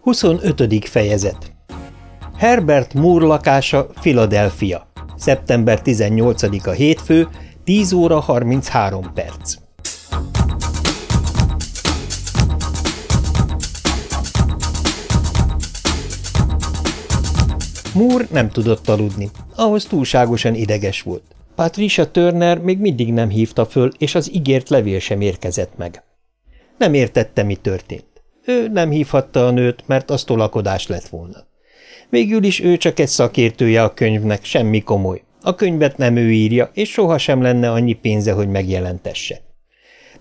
25. fejezet Herbert Moore lakása, Philadelphia. Szeptember 18-a hétfő, 10 óra 33 perc. Moore nem tudott aludni, ahhoz túlságosan ideges volt. Patricia Turner még mindig nem hívta föl, és az ígért levél sem érkezett meg. Nem értette, mi történt. Ő nem hívhatta a nőt, mert az tolakodás lett volna. Végül is ő csak egy szakértője a könyvnek, semmi komoly. A könyvet nem ő írja, és soha sem lenne annyi pénze, hogy megjelentesse.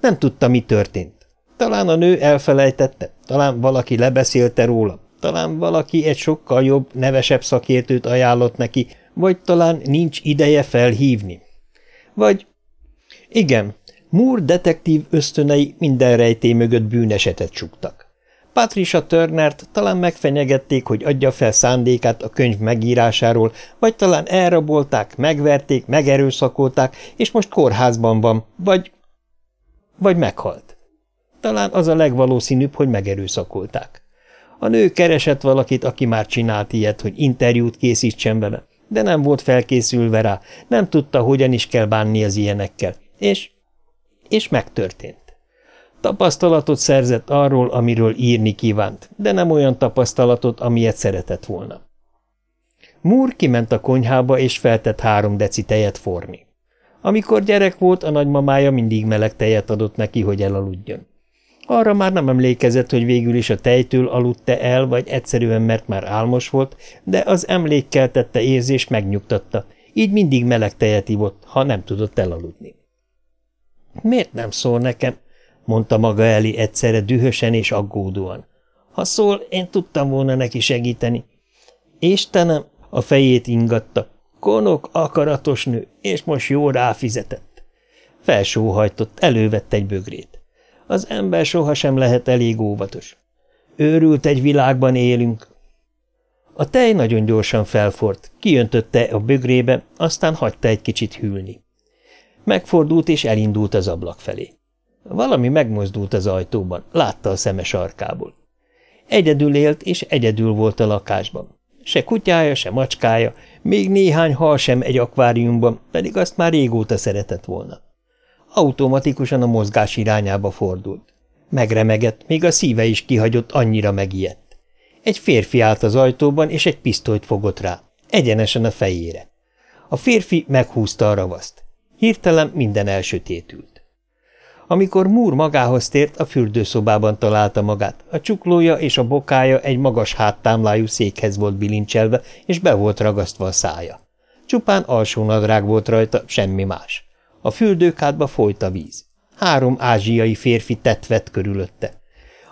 Nem tudta, mi történt. Talán a nő elfelejtette, talán valaki lebeszélte róla, talán valaki egy sokkal jobb, nevesebb szakértőt ajánlott neki, vagy talán nincs ideje felhívni. Vagy... Igen, Moore detektív ösztönei minden rejtély mögött bűnesetet csuktak. Patricia Turnert talán megfenyegették, hogy adja fel szándékát a könyv megírásáról, vagy talán elrabolták, megverték, megerőszakolták, és most kórházban van, vagy... vagy meghalt. Talán az a legvalószínűbb, hogy megerőszakolták. A nő keresett valakit, aki már csinált ilyet, hogy interjút készítsen vele, de nem volt felkészülve rá, nem tudta, hogyan is kell bánni az ilyenekkel, és... és megtörtént. Tapasztalatot szerzett arról, amiről írni kívánt, de nem olyan tapasztalatot, amilyet szeretett volna. Múr kiment a konyhába, és feltett három deci tejet forni. Amikor gyerek volt, a nagymamája mindig meleg tejet adott neki, hogy elaludjon. Arra már nem emlékezett, hogy végül is a tejtől aludta el, vagy egyszerűen mert már álmos volt, de az emlékkeltette érzés megnyugtatta, így mindig meleg tejet ivott, ha nem tudott elaludni. – Miért nem szól nekem? Mondta maga elé egyszerre dühösen és aggódóan. Ha szól, én tudtam volna neki segíteni. Istenem, a fejét ingatta. Konok, akaratos nő, és most jó ráfizetett. Felsóhajtott, elővett egy bögrét. Az ember sohasem lehet elég óvatos. Őrült egy világban élünk. A tej nagyon gyorsan felfort, kiöntötte a bögrébe, aztán hagyta egy kicsit hűlni. Megfordult és elindult az ablak felé. Valami megmozdult az ajtóban, látta a szeme sarkából. Egyedül élt, és egyedül volt a lakásban. Se kutyája, se macskája, még néhány hal sem egy akváriumban, pedig azt már régóta szeretett volna. Automatikusan a mozgás irányába fordult. Megremegett, még a szíve is kihagyott, annyira megijedt. Egy férfi állt az ajtóban, és egy pisztolyt fogott rá, egyenesen a fejére. A férfi meghúzta a ravaszt. Hirtelen minden elsötétült. Amikor Múr magához tért, a fürdőszobában találta magát. A csuklója és a bokája egy magas háttámlájú székhez volt bilincselve, és be volt ragasztva a szája. Csupán alsó nadrág volt rajta, semmi más. A fürdőkádba folyt a víz. Három ázsiai férfi tett vett körülötte.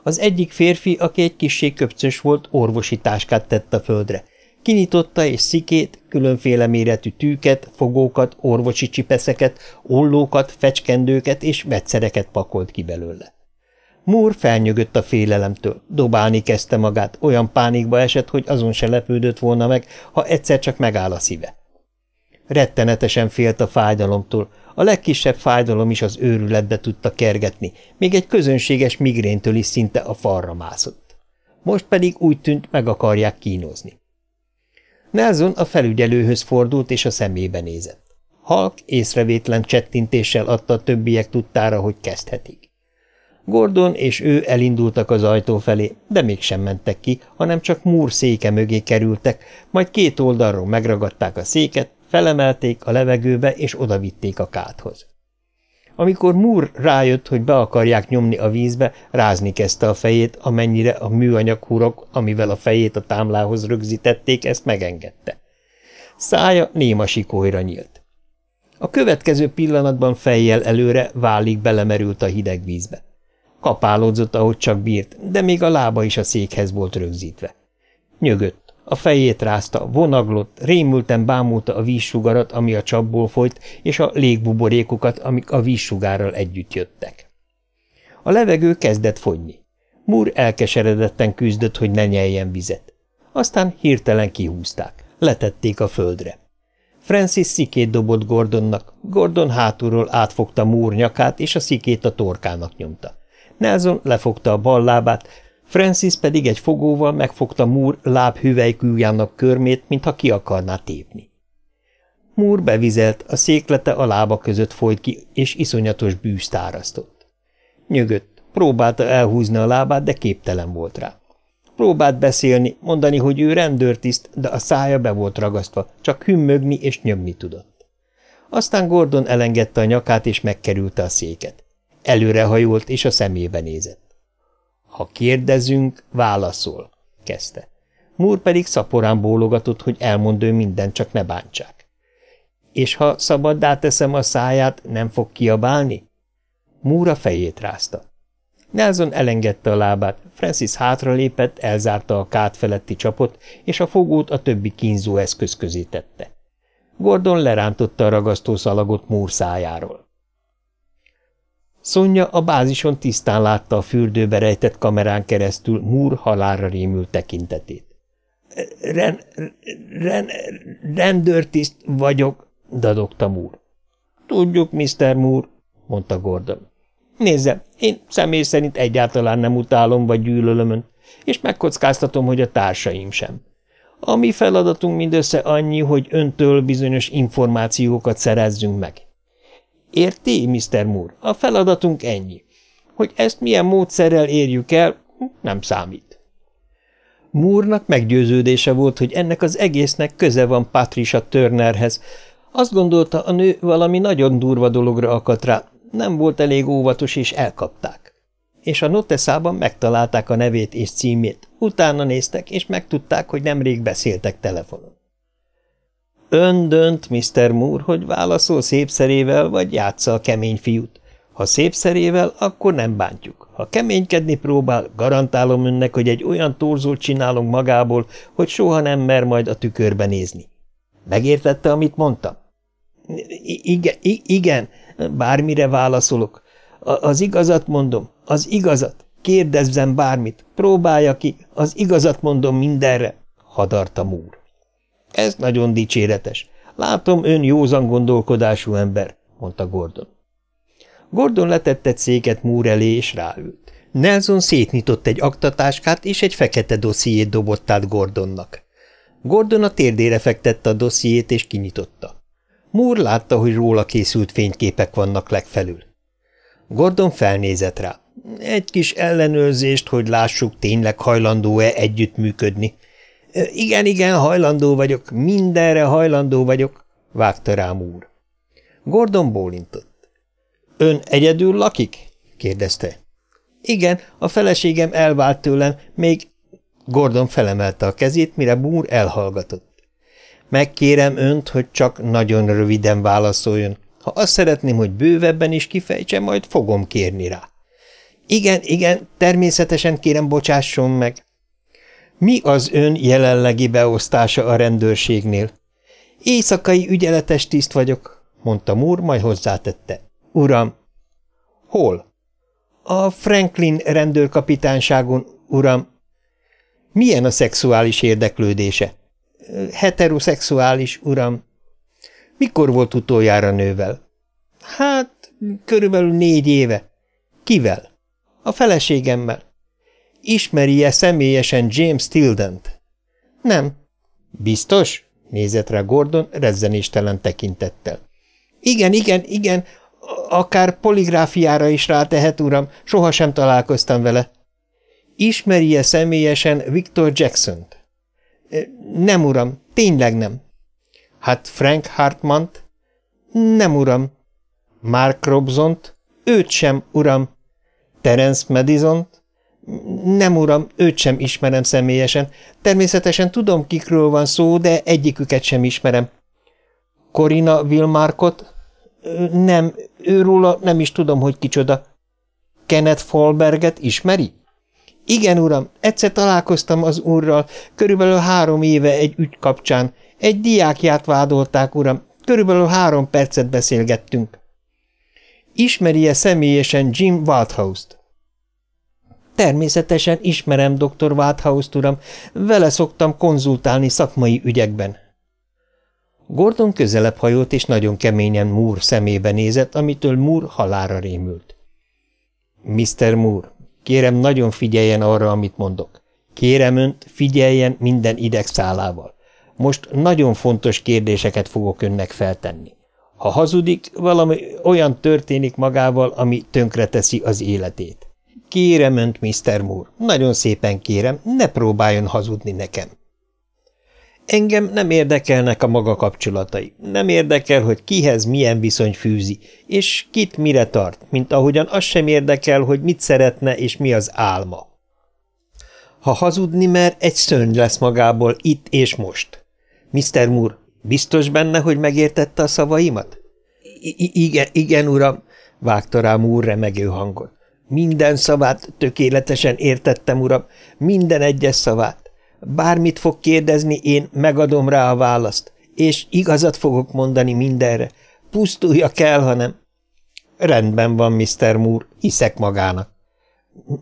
Az egyik férfi, aki egy kissé köpcös volt, orvosi táskát tett a földre. Kinyitotta és szikét, különféle méretű tűket, fogókat, orvosi csipeszeket, ollókat, fecskendőket és vegyszereket pakolt ki belőle. Moore felnyögött a félelemtől, dobálni kezdte magát, olyan pánikba esett, hogy azon se lepődött volna meg, ha egyszer csak megáll a szíve. Rettenetesen félt a fájdalomtól, a legkisebb fájdalom is az őrületbe tudta kergetni, még egy közönséges migréntől is szinte a falra mászott. Most pedig úgy tűnt, meg akarják kínozni. Nelson a felügyelőhöz fordult, és a szemébe nézett. Halk észrevétlen csettintéssel adta a többiek tudtára, hogy kezdhetik. Gordon és ő elindultak az ajtó felé, de mégsem mentek ki, hanem csak Múr széke mögé kerültek, majd két oldalról megragadták a széket, felemelték a levegőbe és odavitték a kádhoz. Amikor Moore rájött, hogy be akarják nyomni a vízbe, rázni kezdte a fejét, amennyire a műanyag hurok, amivel a fejét a támlához rögzítették, ezt megengedte. Szája néma sikolyra nyílt. A következő pillanatban fejjel előre válig belemerült a hideg vízbe. Kapálódzott, ahogy csak bírt, de még a lába is a székhez volt rögzítve. Nyögött. A fejét rázta, vonaglott, rémülten bámulta a vízsugarat, ami a csapból folyt, és a légbuborékokat, amik a vízsugárral együtt jöttek. A levegő kezdett fogyni. Múr elkeseredetten küzdött, hogy ne nyeljen vizet. Aztán hirtelen kihúzták, letették a földre. Francis szikét dobott Gordonnak, Gordon hátulról átfogta Múr nyakát, és a szikét a torkának nyomta. Nelson lefogta a bal lábát, Francis pedig egy fogóval megfogta Moore láb hüvelykűjának körmét, mintha ki akarná tépni. Moore bevizelt, a széklete a lába között folyt ki, és iszonyatos bűzt árasztott. Nyögött, próbálta elhúzni a lábát, de képtelen volt rá. Próbált beszélni, mondani, hogy ő rendőrtiszt, de a szája be volt ragasztva, csak hümmögni és nyögni tudott. Aztán Gordon elengedte a nyakát, és megkerülte a széket. Előrehajolt, és a szemébe nézett. Ha kérdezünk, válaszol, kezdte. Múr pedig szaporán bólogatott, hogy elmond ő mindent, csak ne bántsák. És ha szabaddá teszem a száját, nem fog kiabálni? Múra fejét rázta. Nelson elengedte a lábát, Francis hátralépett, elzárta a kát feletti csapot, és a fogót a többi kínzó eszköz közé tette. Gordon lerántotta a ragasztószalagot Múr szájáról. Szonya a bázison tisztán látta a fürdőbe rejtett kamerán keresztül Múr halálra rémült tekintetét. Ren, ren, rendőrtiszt vagyok, dadogta Múr. Tudjuk, Mr. Múr, mondta Gordon. Nézze, én személy szerint egyáltalán nem utálom vagy gyűlölöm ön, és megkockáztatom, hogy a társaim sem. A mi feladatunk mindössze annyi, hogy öntől bizonyos információkat szerezzünk meg. Érti, Mr. Moore? A feladatunk ennyi. Hogy ezt milyen módszerrel érjük el, nem számít. Múrnak meggyőződése volt, hogy ennek az egésznek köze van Patricia Turnerhez. Azt gondolta, a nő valami nagyon durva dologra akadt rá, nem volt elég óvatos, és elkapták. És a noteszában megtalálták a nevét és címét, utána néztek, és megtudták, hogy nemrég beszéltek telefonon. Ön dönt, Mr. Moore, hogy válaszol szépszerével, vagy játsza a kemény fiút. Ha szépszerével, akkor nem bántjuk. Ha keménykedni próbál, garantálom önnek, hogy egy olyan torzót csinálunk magából, hogy soha nem mer majd a tükörbe nézni. Megértette, amit mondtam? I igen, igen, bármire válaszolok. A az igazat mondom, az igazat. Kérdezzem bármit, próbálja ki, az igazat mondom mindenre, hadarta Múr. Ez nagyon dicséretes. Látom, ön józan gondolkodású ember, mondta Gordon. Gordon letett egy széket Múr elé, és ráült. Nelson szétnyitott egy aktatáskát, és egy fekete dossziét dobott át Gordonnak. Gordon a térdére fektette a dossziét, és kinyitotta. Moore látta, hogy róla készült fényképek vannak legfelül. Gordon felnézett rá. Egy kis ellenőrzést, hogy lássuk, tényleg hajlandó-e együttműködni. Igen, igen, hajlandó vagyok, mindenre hajlandó vagyok, vágta rá Moore. Gordon bólintott. Ön egyedül lakik? kérdezte. Igen, a feleségem elvált tőlem, még... Gordon felemelte a kezét, mire Moore elhallgatott. Megkérem önt, hogy csak nagyon röviden válaszoljon. Ha azt szeretném, hogy bővebben is kifejtse, majd fogom kérni rá. Igen, igen, természetesen kérem, bocsásson meg. Mi az ön jelenlegi beosztása a rendőrségnél? Éjszakai ügyeletes tiszt vagyok, mondta Múr, majd hozzátette. Uram. Hol? A Franklin rendőrkapitányságon, uram. Milyen a szexuális érdeklődése? heteroszexuális, uram. Mikor volt utoljára nővel? Hát, körülbelül négy éve. Kivel? A feleségemmel. Ismeri-e személyesen James Tildent? Nem. Biztos? Nézett rá Gordon rezzenéstelen tekintettel. Igen, igen, igen, akár poligráfiára is rátehet, uram, sohasem találkoztam vele. Ismeri-e személyesen Victor Jackson-t? Nem, uram, tényleg nem. Hát Frank Hartmant? Nem, uram. Mark Robsont? Őt sem, uram. Terence Madison-t? Nem, uram, őt sem ismerem személyesen. Természetesen tudom, kikről van szó, de egyiküket sem ismerem. Corina Wilmarkot? Nem, őróla nem is tudom, hogy kicsoda. Kenneth Folberget ismeri? Igen, uram, egyszer találkoztam az úrral, körülbelül három éve egy ügy kapcsán. Egy diákját vádolták, uram, körülbelül három percet beszélgettünk. Ismeri-e személyesen Jim Waldhouse-t? Természetesen ismerem dr. Waldhouse-t, uram, vele szoktam konzultálni szakmai ügyekben. Gordon közelebb hajolt, és nagyon keményen Moore szemébe nézett, amitől Moore halára rémült. Mr. Moore, Kérem, nagyon figyeljen arra, amit mondok. Kérem önt, figyeljen minden idegszálával. Most nagyon fontos kérdéseket fogok önnek feltenni. Ha hazudik, valami olyan történik magával, ami tönkreteszi az életét. Kérem önt, Mr. Moore, nagyon szépen kérem, ne próbáljon hazudni nekem. Engem nem érdekelnek a maga kapcsolatai, nem érdekel, hogy kihez milyen viszony fűzi, és kit mire tart, mint ahogyan az sem érdekel, hogy mit szeretne és mi az álma. Ha hazudni mer, egy szörny lesz magából itt és most. Mr. Moore, biztos benne, hogy megértette a szavaimat? I igen, igen, uram, vágta rá Moore remegő hangon. Minden szavát tökéletesen értettem, uram, minden egyes szavát. Bármit fog kérdezni, én megadom rá a választ, és igazat fogok mondani mindenre. Pusztulja kell, hanem... Rendben van, Mr. Moore, hiszek magának.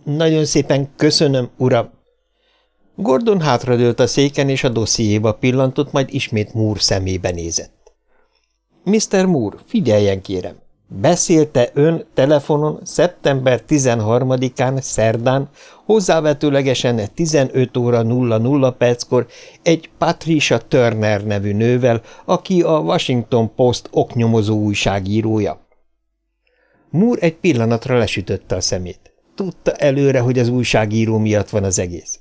Nagyon szépen köszönöm, uram. Gordon hátradőlt a széken, és a dossziéba pillantott, majd ismét Moore szemébe nézett. Mr. Moore, figyeljen kérem! Beszélte ön telefonon szeptember 13-án szerdán, hozzávetőlegesen 15 óra 00 perckor egy Patricia Turner nevű nővel, aki a Washington Post oknyomozó újságírója. Moore egy pillanatra lesütötte a szemét. Tudta előre, hogy az újságíró miatt van az egész.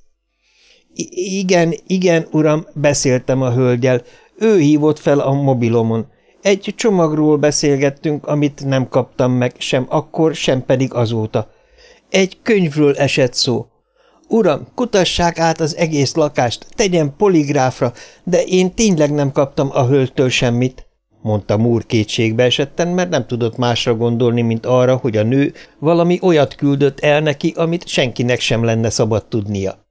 I igen, igen, uram, beszéltem a hölgyel. Ő hívott fel a mobilomon. Egy csomagról beszélgettünk, amit nem kaptam meg, sem akkor, sem pedig azóta. Egy könyvről esett szó. Uram, kutassák át az egész lakást, tegyen poligráfra, de én tényleg nem kaptam a hölgytől semmit, mondta Múr kétségbe esetten, mert nem tudott másra gondolni, mint arra, hogy a nő valami olyat küldött el neki, amit senkinek sem lenne szabad tudnia.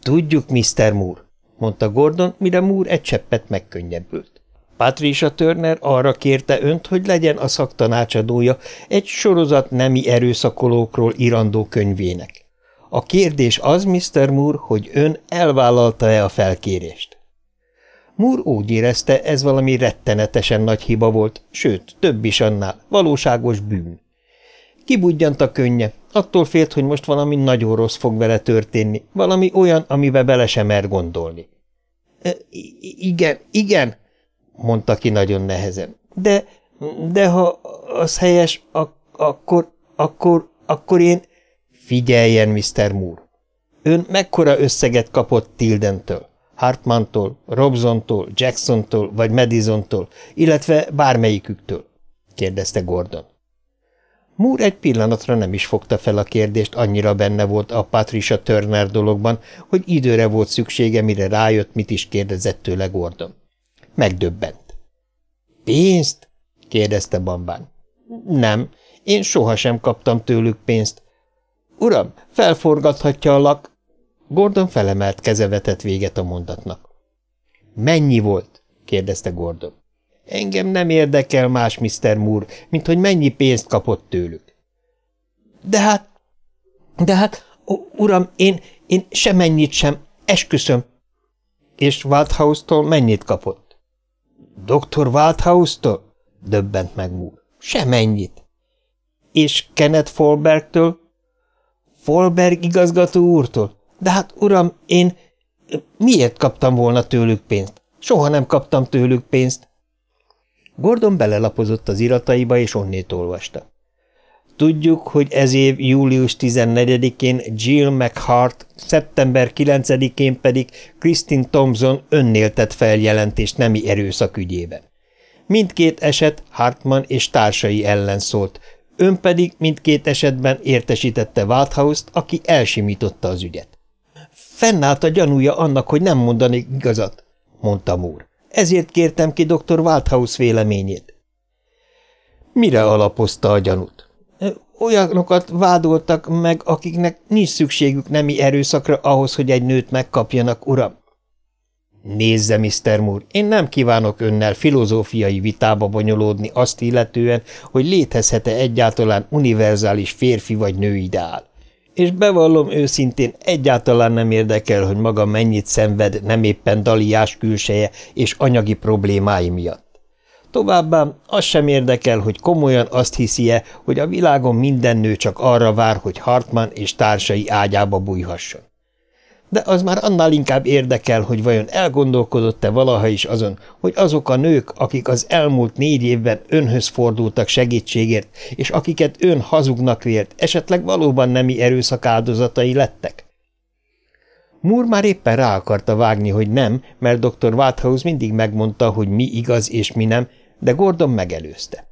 Tudjuk, Mr. Moore, mondta Gordon, mire Moore egy cseppet megkönnyebbült. Patricia Turner arra kérte önt, hogy legyen a szaktanácsadója egy sorozat nemi erőszakolókról irandó könyvének. A kérdés az, Mr. Moore, hogy ön elvállalta-e a felkérést. Moore úgy érezte, ez valami rettenetesen nagy hiba volt, sőt, több is annál, valóságos bűn. Kibudjant a könnye, attól félt, hogy most valami nagyon rossz fog vele történni, valami olyan, amibe bele sem mer gondolni. Igen, igen – mondta ki nagyon nehezen. De, de ha az helyes, ak akkor, akkor, akkor én... Figyeljen, Mr. Moore! Ön mekkora összeget kapott Tildentől? Hartmantól, Robsontól, Jacksontól vagy Madisontól, illetve bármelyiküktől? kérdezte Gordon. Moore egy pillanatra nem is fogta fel a kérdést, annyira benne volt a Patricia Turner dologban, hogy időre volt szüksége, mire rájött, mit is kérdezett tőle Gordon. Megdöbbent. Pénzt? kérdezte Bambán. Nem, én sohasem kaptam tőlük pénzt. Uram, felforgathatja a lak... Gordon felemelt keze vetett véget a mondatnak. Mennyi volt? kérdezte Gordon. Engem nem érdekel más, Mr. Moore, mint hogy mennyi pénzt kapott tőlük. De hát, de hát, uram, én, én semennyit sem, esküszöm. És Waldhaus-tól mennyit kapott? Dr. Waldhaus-tól? Döbbent meg Moore. Semennyit. És Kenneth Folbergtől? Folberg igazgató úrtól? De hát, uram, én miért kaptam volna tőlük pénzt? Soha nem kaptam tőlük pénzt. Gordon belelapozott az irataiba, és onnét olvasta. Tudjuk, hogy ez év július 14-én Jill McHart, szeptember 9-én pedig Kristin Thompson önnél tett feljelentést nemi erőszak ügyében. Mindkét eset Hartman és társai ellen szólt, ön pedig mindkét esetben értesítette Walthouse-t, aki elsimította az ügyet. Fennállt a gyanúja annak, hogy nem mondanék igazat, mondta Moore. Ezért kértem ki dr. Walthouse véleményét. Mire alapozta a gyanút? Olyanokat vádoltak meg, akiknek nincs szükségük nemi erőszakra ahhoz, hogy egy nőt megkapjanak, uram. Nézze, Mr. Moore, én nem kívánok önnel filozófiai vitába bonyolódni azt illetően, hogy létezhet-e egyáltalán univerzális férfi vagy nő ideál. És bevallom őszintén, egyáltalán nem érdekel, hogy maga mennyit szenved nem éppen daliás külseje és anyagi problémái miatt. Továbbá az sem érdekel, hogy komolyan azt hiszi-e, hogy a világon minden nő csak arra vár, hogy Hartman és társai ágyába bújhasson. De az már annál inkább érdekel, hogy vajon elgondolkodott-e valaha is azon, hogy azok a nők, akik az elmúlt négy évben önhöz fordultak segítségért, és akiket ön hazugnak vélt, esetleg valóban nemi erőszak áldozatai lettek? Moore már éppen rá akarta vágni, hogy nem, mert dr. Wathouse mindig megmondta, hogy mi igaz és mi nem, de Gordon megelőzte.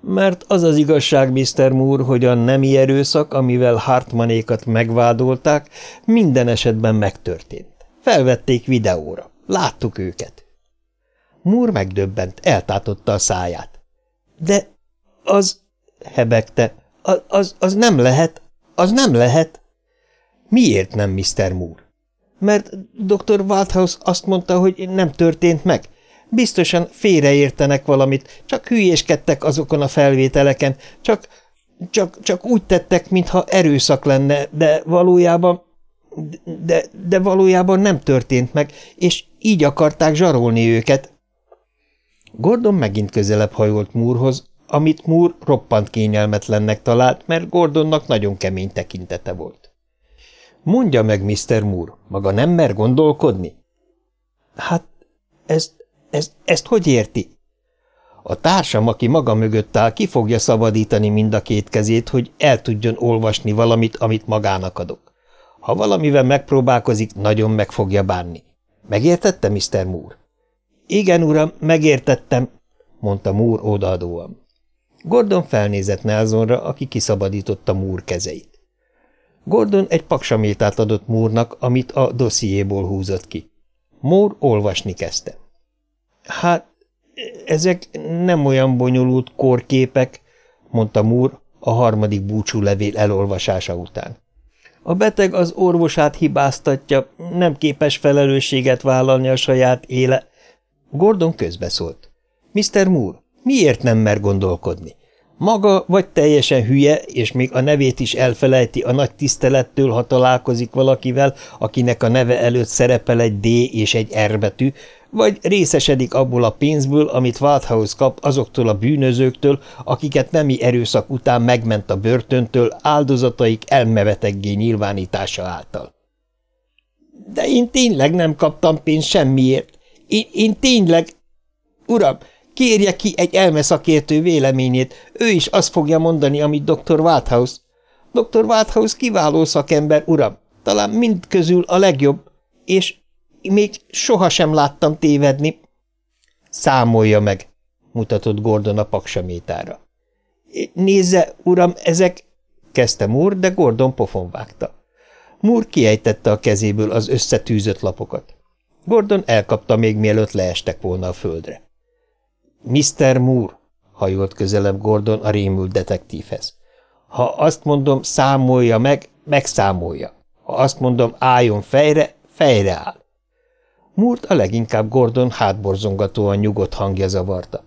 Mert az az igazság, Mr. Moore, hogy a nemi erőszak, amivel Hartmanékat megvádolták, minden esetben megtörtént. Felvették videóra. Láttuk őket. Moore megdöbbent, eltátotta a száját. De az, hebegte, az, az, az nem lehet, az nem lehet. Miért nem, Mr. Moore? Mert dr. Waldhaus azt mondta, hogy nem történt meg. Biztosan félreértenek valamit, csak hülyéskedtek azokon a felvételeken, csak, csak, csak úgy tettek, mintha erőszak lenne, de valójában, de, de valójában nem történt meg, és így akarták zsarolni őket. Gordon megint közelebb hajolt Múrhoz, amit Múr roppant kényelmetlennek talált, mert Gordonnak nagyon kemény tekintete volt. Mondja meg, Mr. Moore, maga nem mer gondolkodni? Hát, ezt, ezt, ezt hogy érti? A társam, aki maga mögött áll, ki fogja szabadítani mind a két kezét, hogy el tudjon olvasni valamit, amit magának adok. Ha valamivel megpróbálkozik, nagyon meg fogja bánni. Megértette, Mr. Moore? Igen, uram, megértettem, mondta Moore odaadóan. Gordon felnézett Nelsonra, aki kiszabadította Moore kezeit. Gordon egy paksamétát adott Múrnak, amit a dossziéból húzott ki. Mór olvasni kezdte. Hát, ezek nem olyan bonyolult korképek, mondta Múr a harmadik búcsú levél elolvasása után. A beteg az orvosát hibáztatja, nem képes felelősséget vállalni a saját éle. Gordon közbeszólt. Mr. Moore, miért nem mer gondolkodni? Maga vagy teljesen hülye, és még a nevét is elfelejti a nagy tisztelettől, ha találkozik valakivel, akinek a neve előtt szerepel egy D és egy R betű, vagy részesedik abból a pénzből, amit Walthouse kap azoktól a bűnözőktől, akiket nemi erőszak után megment a börtöntől áldozataik elmeveteggé nyilvánítása által. De én tényleg nem kaptam pénzt semmiért. Én, én tényleg... Uram, Kérje ki egy elmeszakértő véleményét, ő is azt fogja mondani, amit dr. Walthouse. Dr. Walthouse kiváló szakember, uram, talán mind közül a legjobb, és még sohasem láttam tévedni. Számolja meg, mutatott Gordon a paksamétára. Nézze, uram, ezek... kezdte Moore, de Gordon pofon vágta. Moore kiejtette a kezéből az összetűzött lapokat. Gordon elkapta még mielőtt leestek volna a földre. Mr. Moore, hajolt közelebb Gordon a rémült detektívhez. Ha azt mondom, számolja meg, megszámolja. Ha azt mondom, álljon fejre, fejre áll. Moore a leginkább Gordon hátborzongatóan nyugodt hangja zavarta.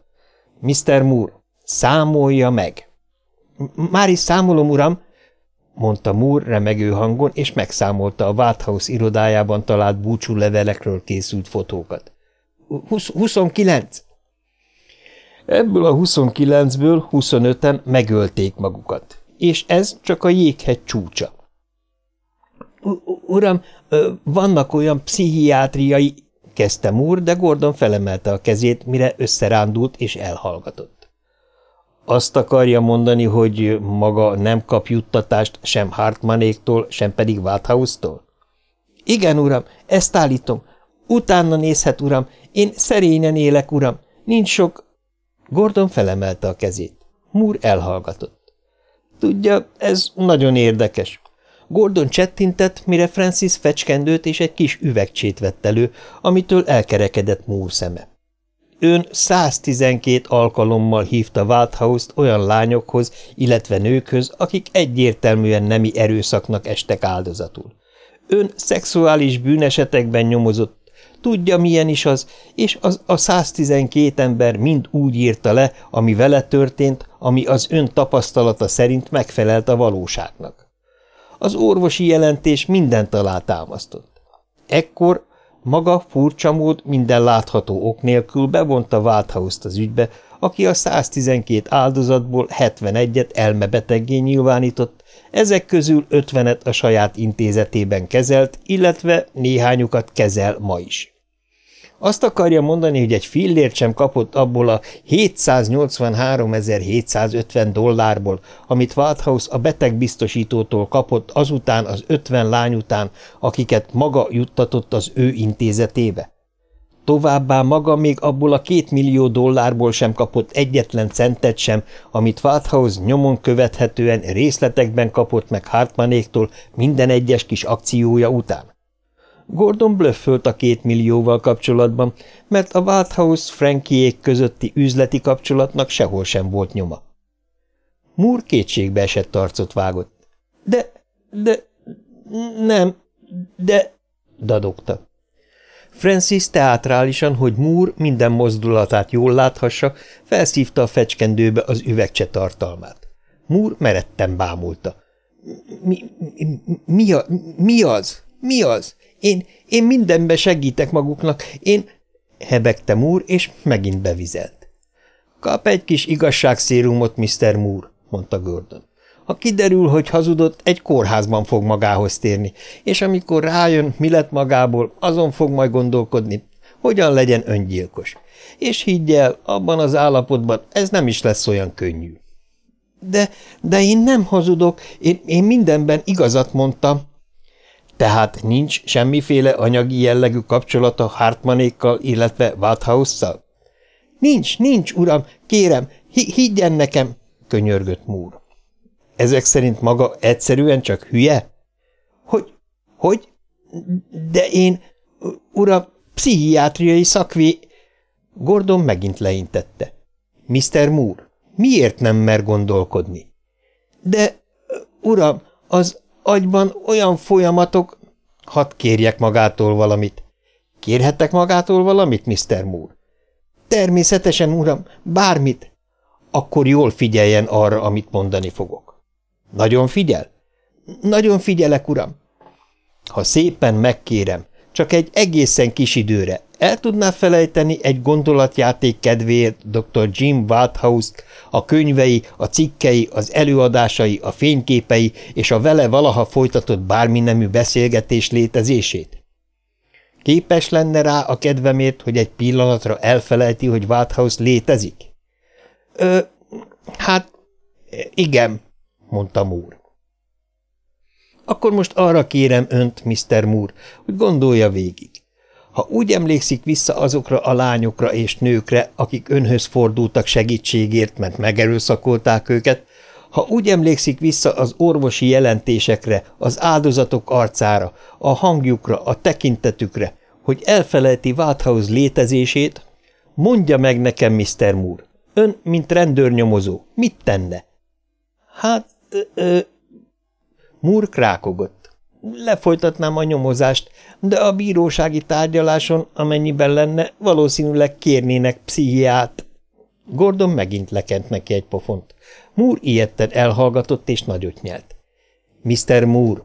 Mr. Moore, számolja meg. – Már is számolom, uram, mondta Moore remegő hangon, és megszámolta a Wathouse irodájában talált búcsú levelekről készült fotókat. – Huszonkilenc! Ebből a 29-ből 25-en megölték magukat, és ez csak a jéghegy csúcsa. – Uram, vannak olyan pszichiátriai… – kezdte Moore, de Gordon felemelte a kezét, mire összerándult és elhallgatott. Azt akarja mondani, hogy maga nem kap juttatást sem Hartmanéktól, sem pedig Wathouse-tól? – Igen, uram, ezt állítom. Utána nézhet, uram. Én szerényen élek, uram. Nincs sok, Gordon felemelte a kezét. Moore elhallgatott. Tudja, ez nagyon érdekes. Gordon csettintett, mire Francis fecskendőt és egy kis üvegcsét vett elő, amitől elkerekedett Moore szeme. Ön 112 alkalommal hívta Walthouse-t olyan lányokhoz, illetve nőkhöz, akik egyértelműen nemi erőszaknak estek áldozatul. Ön szexuális bűnesetekben nyomozott, Tudja, milyen is az, és az a 112 ember mind úgy írta le, ami vele történt, ami az ön tapasztalata szerint megfelelt a valóságnak. Az orvosi jelentés mindent alátámasztott. Ekkor maga furcsa mód minden látható ok nélkül bevonta Walthouse-t az ügybe, aki a 112 áldozatból 71-et elmebeteggé nyilvánított, ezek közül 50-et a saját intézetében kezelt, illetve néhányukat kezel ma is. Azt akarja mondani, hogy egy fillért sem kapott abból a 783.750 dollárból, amit Walthouse a betegbiztosítótól kapott azután az 50 lány után, akiket maga juttatott az ő intézetébe? Továbbá maga még abból a két millió dollárból sem kapott egyetlen centet sem, amit Walthouse nyomon követhetően részletekben kapott meg Hartmanéktól minden egyes kis akciója után. Gordon blöffölt a két millióval kapcsolatban, mert a Walthouse Frankiék közötti üzleti kapcsolatnak sehol sem volt nyoma. Moore kétségbe esett arcot vágott. – De, de, nem, de, dadogta. Francis teátrálisan, hogy Moore minden mozdulatát jól láthassa, felszívta a fecskendőbe az üvegcse tartalmát. Moore meretten bámulta. Mi, mi, mi, mi az? Mi az? Én, én mindenbe segítek maguknak, én... Hebegte Moore, és megint bevizelt. Kap egy kis igazságszérumot, Mr. Moore, mondta Gordon. Ha kiderül, hogy hazudott, egy kórházban fog magához térni, és amikor rájön, mi lett magából, azon fog majd gondolkodni, hogyan legyen öngyilkos. És higgy el, abban az állapotban ez nem is lesz olyan könnyű. De, de én nem hazudok, én, én mindenben igazat mondtam. Tehát nincs semmiféle anyagi jellegű kapcsolata Hartmanékkal, illetve Walthouse-szal? Nincs, nincs, uram, kérem, hi higgyen nekem, könyörgött Moore. Ezek szerint maga egyszerűen csak hülye? Hogy? Hogy? De én, uram, pszichiátriai szakvé... Gordon megint leintette. Mr. Moore, miért nem mer gondolkodni? De, uram, az agyban olyan folyamatok... Hadd kérjek magától valamit. Kérhetek magától valamit, Mr. Moore? Természetesen, uram, bármit. Akkor jól figyeljen arra, amit mondani fogok. Nagyon figyel? Nagyon figyelek, uram. Ha szépen megkérem, csak egy egészen kis időre, el tudná felejteni egy gondolatjáték kedvéért dr. Jim walthouse a könyvei, a cikkei, az előadásai, a fényképei és a vele valaha folytatott bármi beszélgetés létezését? Képes lenne rá a kedvemért, hogy egy pillanatra elfelejti, hogy Walthouse létezik? Ö, hát igen, mondta Moore. Akkor most arra kérem önt, Mr. Moore, hogy gondolja végig. Ha úgy emlékszik vissza azokra a lányokra és nőkre, akik önhöz fordultak segítségért, mert megerőszakolták őket, ha úgy emlékszik vissza az orvosi jelentésekre, az áldozatok arcára, a hangjukra, a tekintetükre, hogy elfelejti Walthouse létezését, mondja meg nekem, Mr. Moore, ön, mint rendőrnyomozó, mit tenne? Hát, ö, Múr krákogott. Lefolytatnám a nyomozást, de a bírósági tárgyaláson, amennyiben lenne, valószínűleg kérnének pszichiát. Gordon megint lekent neki egy pofont. Múr ilyetten elhallgatott és nagyot nyelt. Mr. Moore,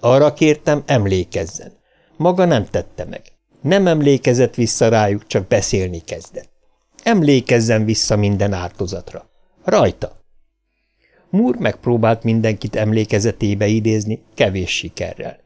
arra kértem, emlékezzen. Maga nem tette meg. Nem emlékezett vissza rájuk, csak beszélni kezdett. Emlékezzen vissza minden ártozatra. Rajta. Moore megpróbált mindenkit emlékezetébe idézni, kevés sikerrel.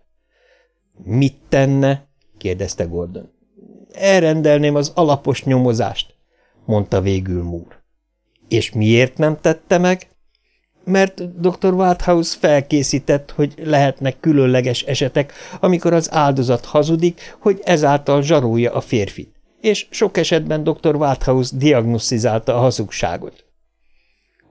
– Mit tenne? – kérdezte Gordon. – Elrendelném az alapos nyomozást – mondta végül Moore. – És miért nem tette meg? – Mert dr. Walthouse felkészített, hogy lehetnek különleges esetek, amikor az áldozat hazudik, hogy ezáltal zsarolja a férfit, és sok esetben dr. Walthouse diagnosztizálta a hazugságot.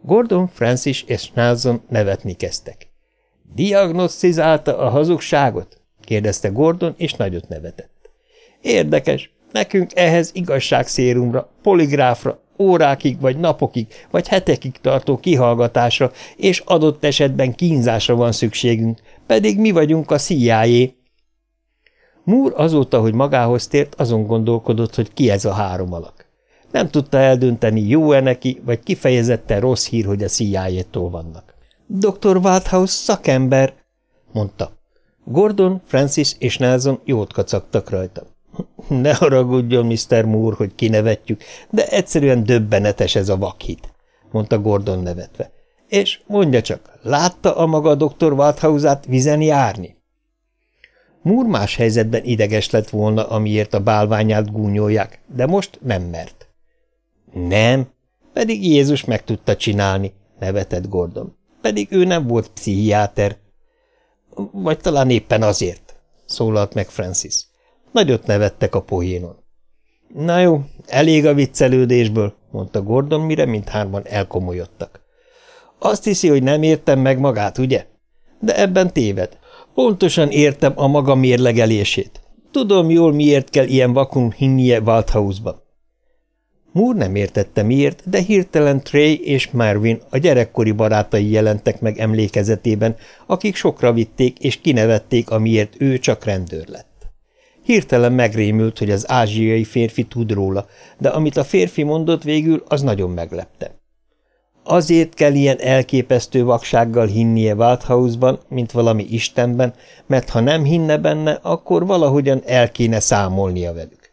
Gordon, Francis és Nelson nevetni kezdtek. – Diagnosztizálta a hazugságot? – kérdezte Gordon, és nagyot nevetett. – Érdekes, nekünk ehhez igazságszérumra, poligráfra, órákig vagy napokig vagy hetekig tartó kihallgatásra és adott esetben kínzásra van szükségünk, pedig mi vagyunk a CIA. Moore azóta, hogy magához tért, azon gondolkodott, hogy ki ez a három alak. Nem tudta eldönteni, jó-e neki, vagy kifejezetten rossz hír, hogy a CIA-tól vannak. Dr. Walthouse szakember, mondta. Gordon, Francis és Nelson jót kacagtak rajta. Ne haragudjon, Mr. Moore, hogy kinevetjük, de egyszerűen döbbenetes ez a vakhit, mondta Gordon nevetve. És mondja csak, látta a maga doktor Walthausát vizen járni? Moore más helyzetben ideges lett volna, amiért a bálványát gúnyolják, de most nem mert. Nem, pedig Jézus meg tudta csinálni, nevetett Gordon. Pedig ő nem volt pszichiáter. Vagy talán éppen azért, szólalt meg Francis. Nagyot nevettek a poénon. Na jó, elég a viccelődésből, mondta Gordon, mire mindhárman elkomolyodtak. Azt hiszi, hogy nem értem meg magát, ugye? De ebben téved. Pontosan értem a maga mérlegelését. Tudom jól, miért kell ilyen vakun hinnie Waldhausban. Moore nem értette miért, de hirtelen Trey és Marvin a gyerekkori barátai jelentek meg emlékezetében, akik sokra vitték és kinevették, amiért ő csak rendőr lett. Hirtelen megrémült, hogy az ázsiai férfi tud róla, de amit a férfi mondott végül, az nagyon meglepte. Azért kell ilyen elképesztő vaksággal hinnie Walthausban, mint valami istenben, mert ha nem hinne benne, akkor valahogyan el kéne számolnia velük.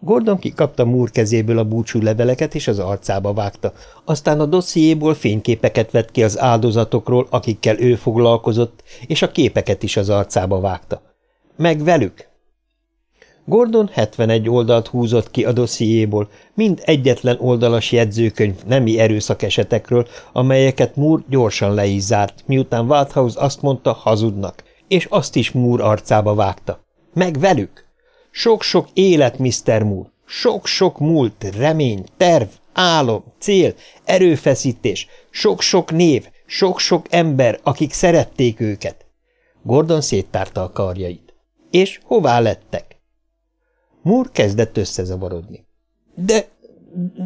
Gordon kikapta Múr kezéből a búcsú leveleket, és az arcába vágta. Aztán a dossziéból fényképeket vett ki az áldozatokról, akikkel ő foglalkozott, és a képeket is az arcába vágta. Meg velük! Gordon 71 oldalt húzott ki a dossziéból, mind egyetlen oldalas jegyzőkönyv nemi erőszak esetekről, amelyeket Moore gyorsan le is zárt, miután Walthouse azt mondta, hazudnak, és azt is Moore arcába vágta. Meg velük! Sok-sok élet, Mr. Moore, sok-sok múlt, remény, terv, álom, cél, erőfeszítés, sok-sok név, sok-sok ember, akik szerették őket. Gordon széttárta a karjait. És hová lettek? Moore kezdett összezavarodni. De,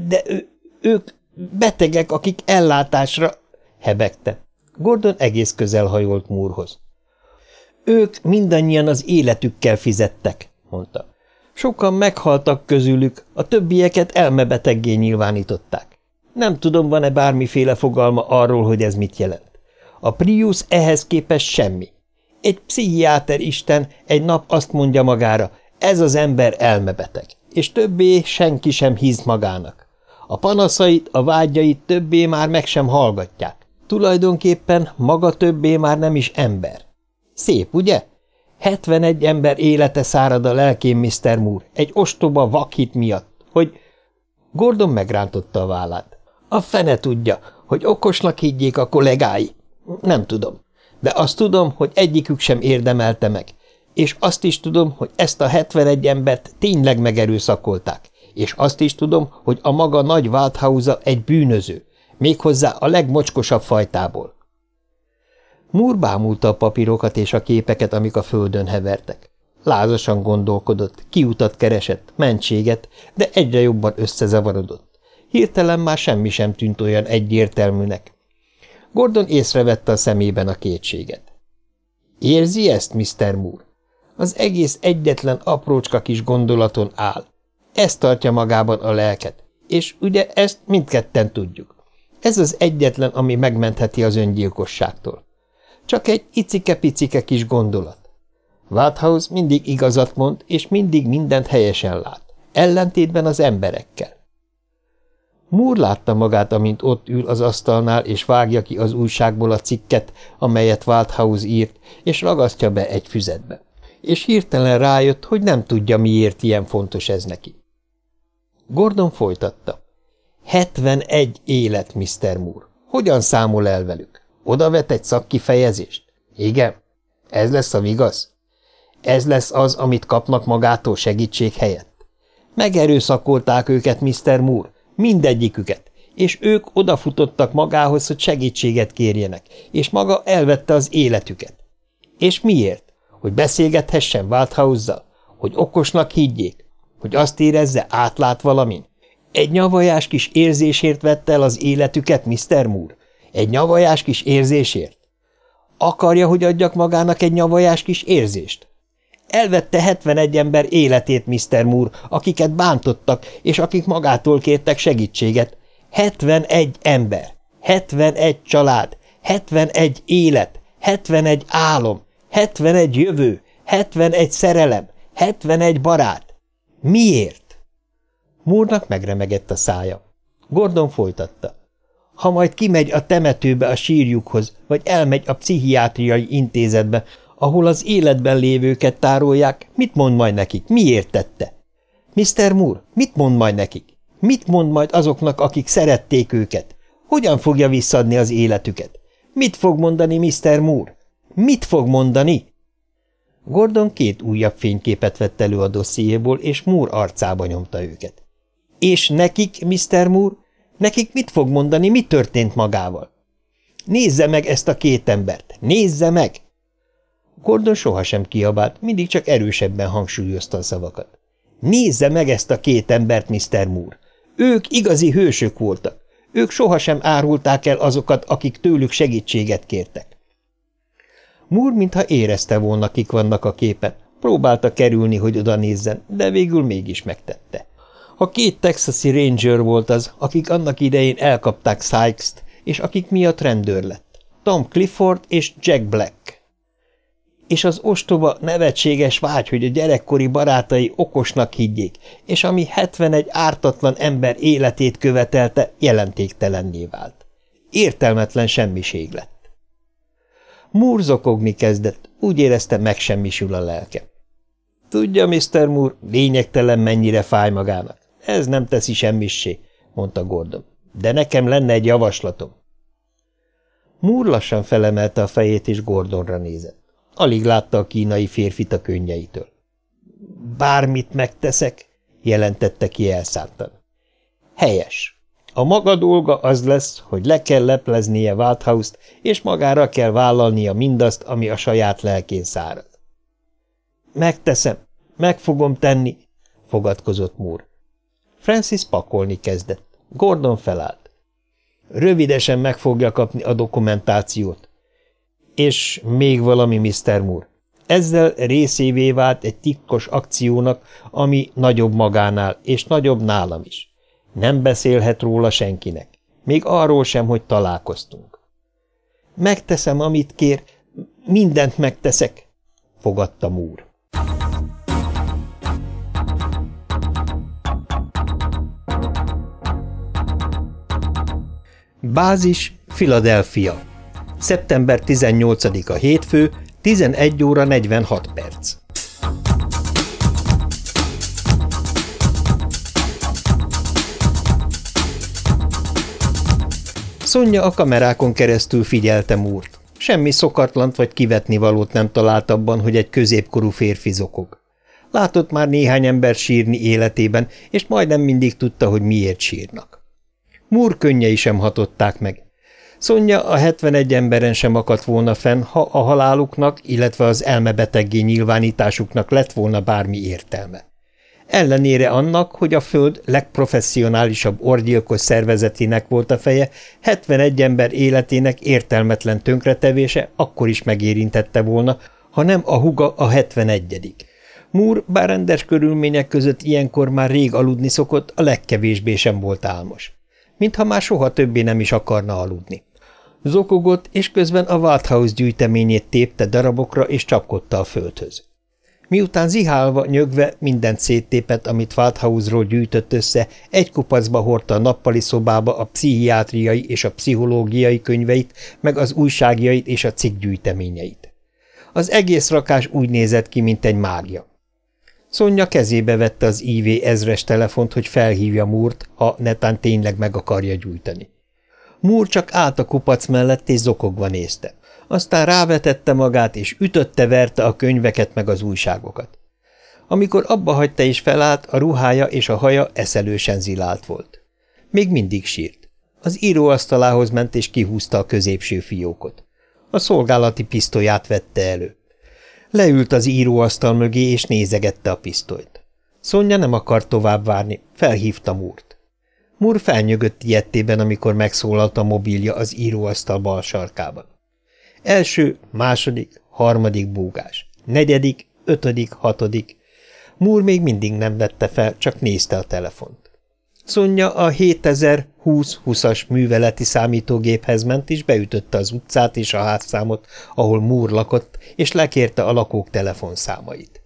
de ő, ők betegek, akik ellátásra, hebegte. Gordon egész közel hajolt Múrhoz. Ők mindannyian az életükkel fizettek, mondta. Sokan meghaltak közülük, a többieket elmebeteggé nyilvánították. Nem tudom, van-e bármiféle fogalma arról, hogy ez mit jelent. A Prius ehhez képest semmi. Egy pszichiáter isten egy nap azt mondja magára, ez az ember elmebeteg, és többé senki sem hisz magának. A panaszait, a vágyait többé már meg sem hallgatják. Tulajdonképpen maga többé már nem is ember. Szép, ugye? 71 ember élete szárad a lelkén, Mr. Moore, egy ostoba vakhit miatt, hogy... Gordon megrántotta a vállát. A fene tudja, hogy okosnak higgyék a kollégái. Nem tudom. De azt tudom, hogy egyikük sem érdemelte meg. És azt is tudom, hogy ezt a 71 embert tényleg megerőszakolták. És azt is tudom, hogy a maga nagy Waldhausa egy bűnöző, méghozzá a legmocskosabb fajtából. Múr bámulta a papírokat és a képeket, amik a földön hevertek. Lázasan gondolkodott, kiutat keresett, mentséget, de egyre jobban összezavarodott. Hirtelen már semmi sem tűnt olyan egyértelműnek. Gordon észrevette a szemében a kétséget. Érzi ezt, Mr. Moore? Az egész egyetlen aprócska kis gondolaton áll. Ez tartja magában a lelket, és ugye ezt mindketten tudjuk. Ez az egyetlen, ami megmentheti az öngyilkosságtól. Csak egy icike-picike kis gondolat. Wathaus mindig igazat mond, és mindig mindent helyesen lát, ellentétben az emberekkel. Moore látta magát, amint ott ül az asztalnál, és vágja ki az újságból a cikket, amelyet Walthouse írt, és ragasztja be egy füzetbe. És hirtelen rájött, hogy nem tudja, miért ilyen fontos ez neki. Gordon folytatta. 71 élet, Mr. Moore. Hogyan számol el velük? Oda vet egy szakkifejezést? Igen. Ez lesz a vigasz? Ez lesz az, amit kapnak magától segítség helyett? Megerőszakolták őket, Mr. Moore, mindegyiküket, és ők odafutottak magához, hogy segítséget kérjenek, és maga elvette az életüket. És miért? Hogy beszélgethessen Walthausszal? Hogy okosnak higgyék? Hogy azt érezze, átlát valamin? Egy nyavajás kis érzésért vette el az életüket, Mr. Moore? Egy nyavajás kis érzésért? Akarja, hogy adjak magának egy nyavajás kis érzést? Elvette 71 ember életét, Mr. Moore, akiket bántottak, és akik magától kértek segítséget. 71 ember, 71 család, 71 élet, 71 álom, 71 jövő, 71 szerelem, 71 barát. Miért? Múrnak megremegett a szája. Gordon folytatta. Ha majd kimegy a temetőbe a sírjukhoz, vagy elmegy a pszichiátriai intézetbe, ahol az életben lévőket tárolják, mit mond majd nekik, miért tette? Mr. Moore, mit mond majd nekik? Mit mond majd azoknak, akik szerették őket? Hogyan fogja visszadni az életüket? Mit fog mondani Mr. Moore? Mit fog mondani? Gordon két újabb fényképet vett elő a dossziéból, és Moore arcába nyomta őket. És nekik, Mr. Moore? Nekik mit fog mondani, mi történt magával? Nézze meg ezt a két embert! Nézze meg! Gordon sohasem kiabált, mindig csak erősebben hangsúlyozta a szavakat. Nézze meg ezt a két embert, Mr. Moore! Ők igazi hősök voltak. Ők sohasem árulták el azokat, akik tőlük segítséget kértek. Moore mintha érezte volna, kik vannak a képen. Próbálta kerülni, hogy oda nézzen, de végül mégis megtette. A két texasi ranger volt az, akik annak idején elkapták Sykes-t, és akik miatt rendőr lett. Tom Clifford és Jack Black és az ostoba, nevetséges vágy, hogy a gyerekkori barátai okosnak higgyék, és ami 71 ártatlan ember életét követelte, jelentéktelenné vált. Értelmetlen semmiség lett. Moore zokogni kezdett, úgy érezte, megsemmisül a lelke. Tudja, Mr. Moore, lényegtelen mennyire fáj magának. Ez nem teszi semmissé, mondta Gordon. De nekem lenne egy javaslatom. Moore lassan felemelte a fejét, és Gordonra nézett. Alig látta a kínai férfit a könnyeitől. Bármit megteszek, jelentette ki elszántan. Helyes. A maga dolga az lesz, hogy le kell lepleznie Walthouse-t, és magára kell vállalnia mindazt, ami a saját lelkén szárad. Megteszem, meg fogom tenni, fogadkozott Moore. Francis pakolni kezdett. Gordon felállt. Rövidesen meg fogja kapni a dokumentációt. És még valami, Mr. Moore. Ezzel részévé vált egy titkos akciónak, ami nagyobb magánál, és nagyobb nálam is. Nem beszélhet róla senkinek. Még arról sem, hogy találkoztunk. Megteszem, amit kér, mindent megteszek, fogadta Múr. Bázis, Philadelphia Szeptember 18-a hétfő, 11 óra 46 perc. Szonya a kamerákon keresztül figyelte Múrt. Semmi szokatlant vagy kivetni valót nem talált abban, hogy egy középkorú férfi zokog. Látott már néhány ember sírni életében, és majdnem mindig tudta, hogy miért sírnak. Múr könnyei sem hatották meg. Szonya a 71 emberen sem akadt volna fenn, ha a haláluknak, illetve az elmebeteggé nyilvánításuknak lett volna bármi értelme. Ellenére annak, hogy a Föld legprofesszionálisabb orgyilkos szervezetének volt a feje, 71 ember életének értelmetlen tönkretevése akkor is megérintette volna, ha nem a huga a 71 Múr, bár rendes körülmények között ilyenkor már rég aludni szokott, a legkevésbé sem volt álmos. Mintha már soha többé nem is akarna aludni. Zokogott, és közben a Walthouse gyűjteményét tépte darabokra, és csapkodta a földhöz. Miután zihálva, nyögve mindent széttépett, amit Walthouse-ról gyűjtött össze, egy kupacba hordta a nappali szobába a pszichiátriai és a pszichológiai könyveit, meg az újságjait és a cikkgyűjteményeit. Az egész rakás úgy nézett ki, mint egy mágia. Szonya kezébe vette az IV ezres telefont, hogy felhívja Múrt, ha netán tényleg meg akarja gyújtani. Múr csak állt a kupac mellett, és zokogva nézte. Aztán rávetette magát, és ütötte-verte a könyveket meg az újságokat. Amikor abba hagyta és felállt, a ruhája és a haja eszelősen zilált volt. Még mindig sírt. Az íróasztalához ment, és kihúzta a középső fiókot. A szolgálati pisztolyát vette elő. Leült az íróasztal mögé, és nézegette a pisztolyt. Szonya nem akart tovább várni, felhívta Múrt. Mur felnyögött ilyettében, amikor megszólalt a mobilja az íróasztal bal sarkában. Első, második, harmadik búgás. Negyedik, ötödik, hatodik. Múr még mindig nem vette fel, csak nézte a telefont. Szonya a 7020-20-as műveleti számítógéphez ment, és beütötte az utcát és a házszámot, ahol Múr lakott, és lekérte a lakók telefonszámait.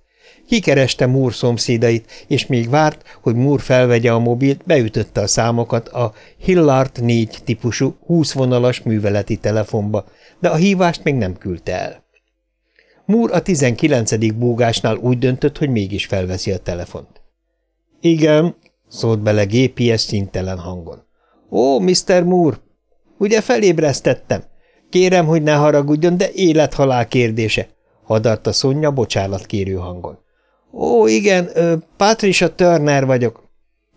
Kikereste Múr szomszédait, és még várt, hogy Múr felvegye a mobilt, beütötte a számokat a Hillard 4 típusú 20 vonalas műveleti telefonba, de a hívást még nem küldte el. Múr a 19. búgásnál úgy döntött, hogy mégis felveszi a telefont. – Igen – szólt bele GPS szintelen hangon. – Ó, Mr. Moore! Ugye felébresztettem? Kérem, hogy ne haragudjon, de élethalál kérdése – hadarta Szonya bocsánatkérő hangon. – Ó, igen, Patricia Turner vagyok.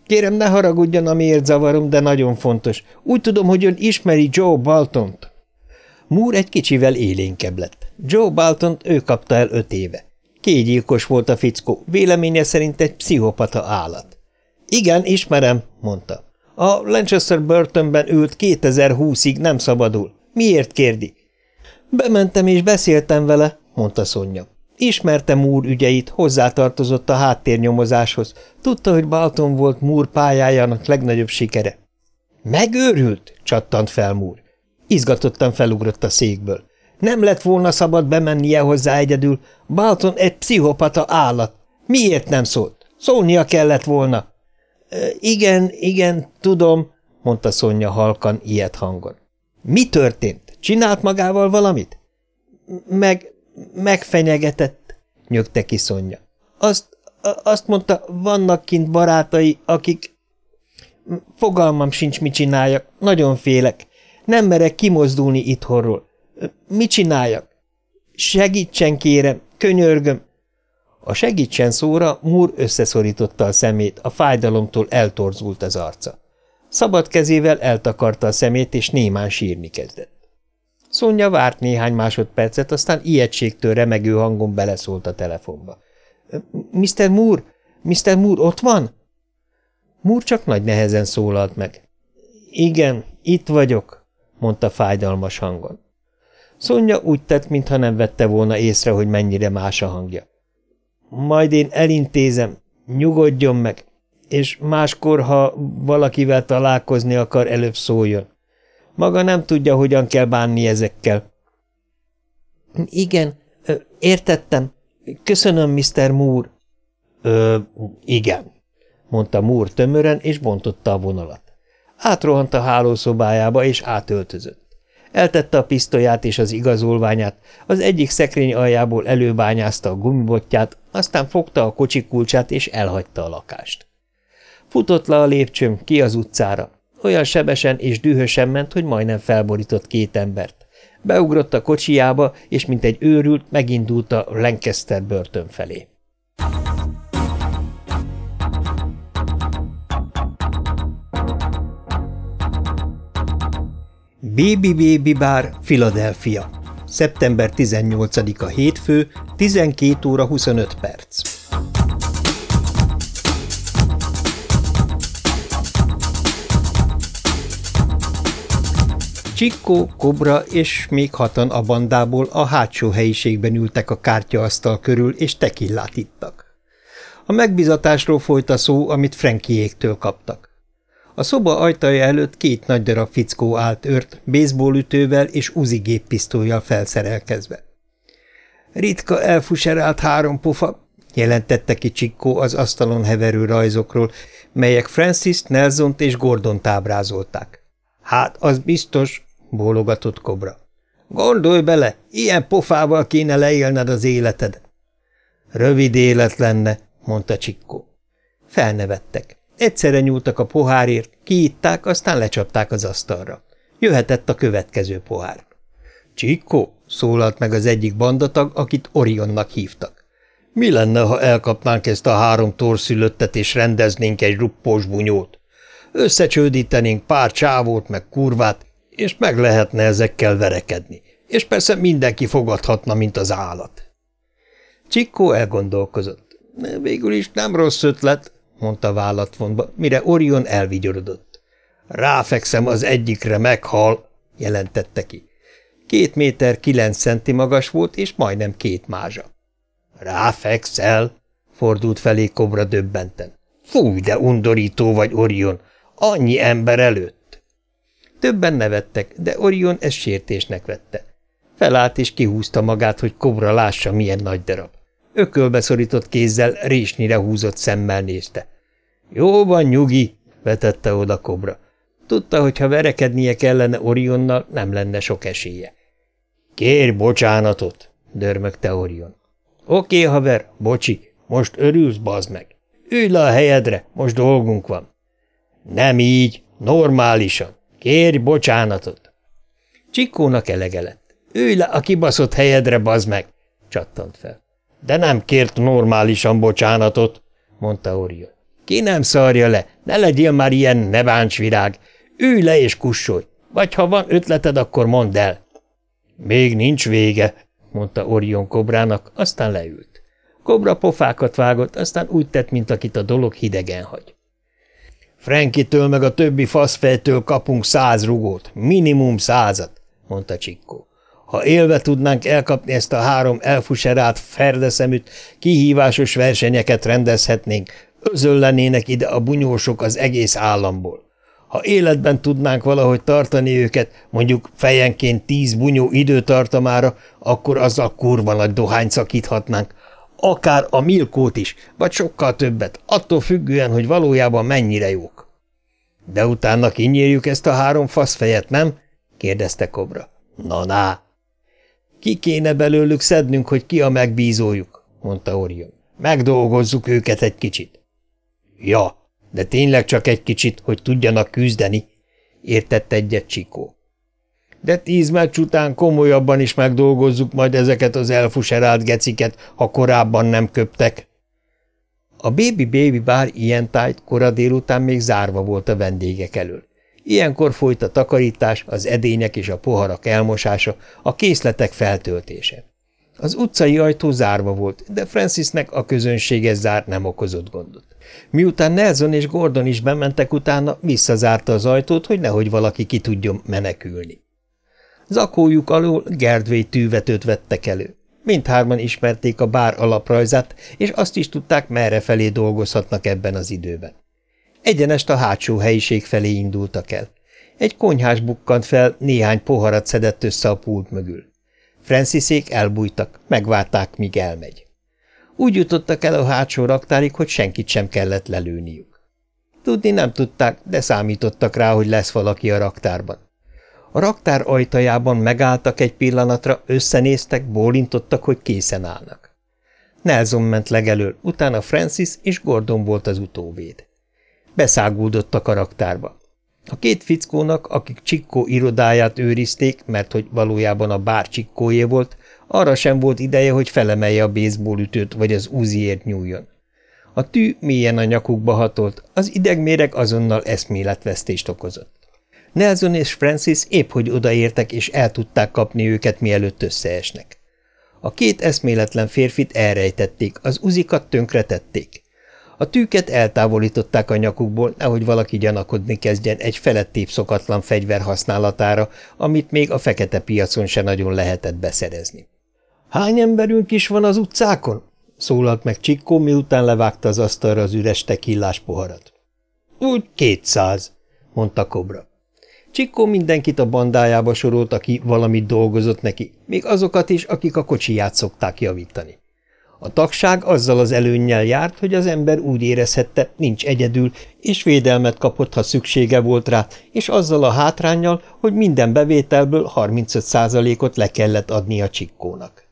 Kérem, ne haragudjon, amiért zavarom, de nagyon fontos. Úgy tudom, hogy ön ismeri Joe Baltont. Moore egy kicsivel élénkebb lett. Joe Balton ő kapta el öt éve. Kégyilkos volt a fickó, véleménye szerint egy pszichopata állat. Igen, ismerem, mondta. A Lancaster börtönben ült 2020-ig nem szabadul. Miért kérdi? Bementem és beszéltem vele, mondta Szonya. Ismertem Múr ügyeit, hozzátartozott a háttérnyomozáshoz. Tudta, hogy Balton volt Múr pályájának legnagyobb sikere. Megőrült? csattant fel Múr. Izgatottan felugrott a székből. Nem lett volna szabad bemennie hozzá egyedül. Balton egy pszichopata állat. Miért nem szólt? Szólnia kellett volna. – Igen, igen, tudom, mondta Szonya halkan, ilyet hangon. – Mi történt? Csinált magával valamit? – Meg, megfenyegetett, nyögte ki Szonya. Azt, azt mondta, vannak kint barátai, akik... Fogalmam sincs, mit csináljak, nagyon félek. Nem merek kimozdulni itthonról. Mit csináljak? Segítsen, kérem, könyörgöm. A segítsen szóra Múr összeszorította a szemét, a fájdalomtól eltorzult az arca. Szabad kezével eltakarta a szemét, és némán sírni kezdett. Szonya várt néhány másodpercet, aztán ijegységtől remegő hangon beleszólt a telefonba. – Mr. Moore? Mr. Moore ott van? Moore csak nagy nehezen szólalt meg. – Igen, itt vagyok – mondta fájdalmas hangon. Szonya úgy tett, mintha nem vette volna észre, hogy mennyire más a hangja. Majd én elintézem, nyugodjon meg, és máskor, ha valakivel találkozni akar, előbb szóljon. Maga nem tudja, hogyan kell bánni ezekkel. Igen, értettem. Köszönöm, Mr. Moore. Ö, igen, mondta Moore tömören, és bontotta a vonalat. Átrohant a hálószobájába, és átöltözött. Eltette a pisztolyát és az igazolványát, az egyik szekrény aljából előbányázta a gumibotját, aztán fogta a kocsi kulcsát és elhagyta a lakást. Futott le a lépcsőm, ki az utcára. Olyan sebesen és dühösen ment, hogy majdnem felborított két embert. Beugrott a kocsijába, és mint egy őrült, megindult a Lancaster börtön felé. Baby Baby Bar, Philadelphia. Szeptember 18-a hétfő, 12 óra 25 perc. Csikkó, Kobra és még hatan a bandából a hátsó helyiségben ültek a kártyaasztal körül, és tekillát ittak. A megbizatásról folyt a szó, amit Frankiéktől kaptak. A szoba ajtaja előtt két nagy darab fickó állt ört, baseballütővel és uzi géppisztolyjal felszerelkezve. Ritka elfuserált három pofa, jelentette ki Csikkó az asztalon heverő rajzokról, melyek Francis, nelson és Gordon tábrázolták. Hát, az biztos, bólogatott Kobra. Gondolj bele, ilyen pofával kéne leélned az életed. Rövid élet lenne, mondta Csikkó. Felnevettek. Egyszerre nyúltak a pohárért, kiitták, aztán lecsapták az asztalra. Jöhetett a következő pohár. Csikko, szólalt meg az egyik bandatag, akit Orionnak hívtak. Mi lenne, ha elkapnánk ezt a három torszülöttet és rendeznénk egy ruppós bunyót? Összecsődítenénk pár csávót meg kurvát, és meg lehetne ezekkel verekedni, és persze mindenki fogadhatna, mint az állat. Csikko elgondolkozott. Végül is nem rossz ötlet, mondta vállatvonba, mire Orion elvigyorodott. Ráfekszem az egyikre, meghal, jelentette ki. Két méter kilenc centi magas volt, és majdnem két mázsa. Ráfekszel? fordult felé kobra döbbenten. Fúj, de undorító vagy, Orion! Annyi ember előtt! Többen nevettek, de Orion ezt sértésnek vette. Felállt és kihúzta magát, hogy kobra lássa, milyen nagy darab. Ökölbe szorított kézzel résnyire húzott szemmel nézte. – Jó van, nyugi! – vetette oda Kobra. Tudta, hogy ha verekednie kellene Orionnal, nem lenne sok esélye. – Kérj bocsánatot! – dörmögte Orion. – Oké, haver, bocsi, most örülsz, bazd meg. Ülj le a helyedre, most dolgunk van. – Nem így, normálisan. Kérj bocsánatot! Csikónak elege lett. Ülj le a kibaszott helyedre, bazd meg! csattant fel. De nem kért normálisan bocsánatot, mondta Orion. Ki nem szarja le, ne legyél már ilyen nevánsvirág. Ülj le és kussolj, vagy ha van ötleted, akkor mondd el. Még nincs vége, mondta Orion kobrának, aztán leült. Kobra pofákat vágott, aztán úgy tett, mint akit a dolog hidegen hagy. Frankitől meg a többi faszfejtől kapunk száz rugót, minimum százat, mondta Csikkó. Ha élve tudnánk elkapni ezt a három elfuserált ferdeszeműt, kihívásos versenyeket rendezhetnénk, özöllenének ide a bunyósok az egész államból. Ha életben tudnánk valahogy tartani őket, mondjuk fejenként tíz bunyó időtartamára, akkor azzal kurva nagy dohányt szakíthatnánk, akár a milkót is, vagy sokkal többet, attól függően, hogy valójában mennyire jók. De utána kinyírjuk ezt a három faszfejet, nem? kérdezte Kobra. Na, na! Ki kéne belőlük szednünk, hogy ki a megbízójuk, mondta Orion. Megdolgozzuk őket egy kicsit. Ja, de tényleg csak egy kicsit, hogy tudjanak küzdeni, értett egyet Csikó. De tíz meccs után komolyabban is megdolgozzuk majd ezeket az elfuserált geciket, ha korábban nem köptek. A Baby Baby bár ilyen tájt kora délután még zárva volt a vendégek elől. Ilyenkor folyt a takarítás, az edények és a poharak elmosása, a készletek feltöltése. Az utcai ajtó zárva volt, de Francisnek a közönséges zár nem okozott gondot. Miután Nelson és Gordon is bementek utána, visszazárta az ajtót, hogy nehogy valaki ki tudjon menekülni. Zakójuk alól Gerdvay tűvetőt vettek elő. Mindhárman ismerték a bár alaprajzát, és azt is tudták, merre felé dolgozhatnak ebben az időben. Egyenest a hátsó helyiség felé indultak el. Egy konyhás bukkant fel, néhány poharat szedett össze a pult mögül. Franciszék elbújtak, megvárták, míg elmegy. Úgy jutottak el a hátsó raktárig, hogy senkit sem kellett lelőniük. Tudni nem tudták, de számítottak rá, hogy lesz valaki a raktárban. A raktár ajtajában megálltak egy pillanatra, összenéztek, bólintottak, hogy készen állnak. Nelson ment legelől, utána Francis és Gordon volt az utóvéd. Beszáguldottak a raktárba. A két fickónak, akik Csikkó irodáját őrizték, mert hogy valójában a bár Csikkójé volt, arra sem volt ideje, hogy felemelje a baseballütőt vagy az úziért nyúljon. A tű mélyen a nyakukba hatolt, az idegméreg azonnal eszméletvesztést okozott. Nelson és Francis épp hogy odaértek, és el tudták kapni őket, mielőtt összeesnek. A két eszméletlen férfit elrejtették, az uzikat tönkretették. A tűket eltávolították a nyakukból, nehogy valaki gyanakodni kezdjen egy felettébb szokatlan fegyver használatára, amit még a fekete piacon se nagyon lehetett beszerezni. – Hány emberünk is van az utcákon? – szólalt meg Csikkó, miután levágta az asztalra az üres tekillás poharat. – Úgy kétszáz – mondta Kobra. Csikkó mindenkit a bandájába sorolt, aki valamit dolgozott neki, még azokat is, akik a kocsiját szokták javítani. A tagság azzal az előnnyel járt, hogy az ember úgy érezhette, nincs egyedül, és védelmet kapott, ha szüksége volt rá, és azzal a hátrányjal, hogy minden bevételből 35%-ot le kellett adni a csikkónak.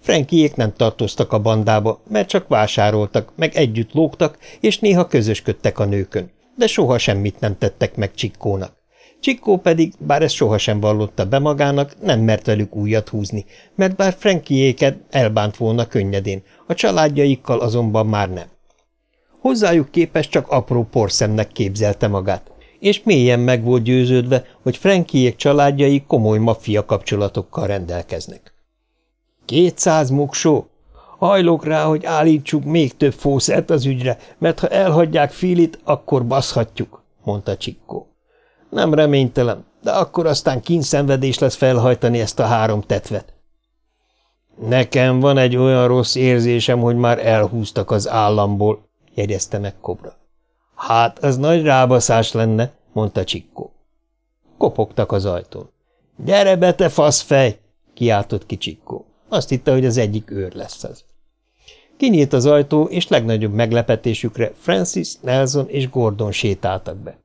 Frankiék nem tartoztak a bandába, mert csak vásároltak, meg együtt lógtak, és néha közösködtek a nőkön, de soha semmit nem tettek meg csikkónak. Csikkó pedig, bár ezt sohasem vallotta be magának, nem mert velük újat húzni, mert bár Frankiéket elbánt volna könnyedén, a családjaikkal azonban már nem. Hozzájuk képes csak apró porszemnek képzelte magát, és mélyen meg volt győződve, hogy Frankiék családjai komoly maffia kapcsolatokkal rendelkeznek. Kétszáz muksó? Hajlok rá, hogy állítsuk még több fószert az ügyre, mert ha elhagyják Filit, akkor baszhatjuk, mondta Csikkó. Nem reménytelen, de akkor aztán kínszenvedés lesz felhajtani ezt a három tetvet. Nekem van egy olyan rossz érzésem, hogy már elhúztak az államból, jegyezte meg Kobra. Hát, az nagy rábaszás lenne, mondta Csikkó. Kopogtak az ajtón. Gyere be, te faszfej! kiáltott ki Csikkó. Azt hitte, hogy az egyik őr lesz az. Kinyílt az ajtó, és legnagyobb meglepetésükre Francis, Nelson és Gordon sétáltak be.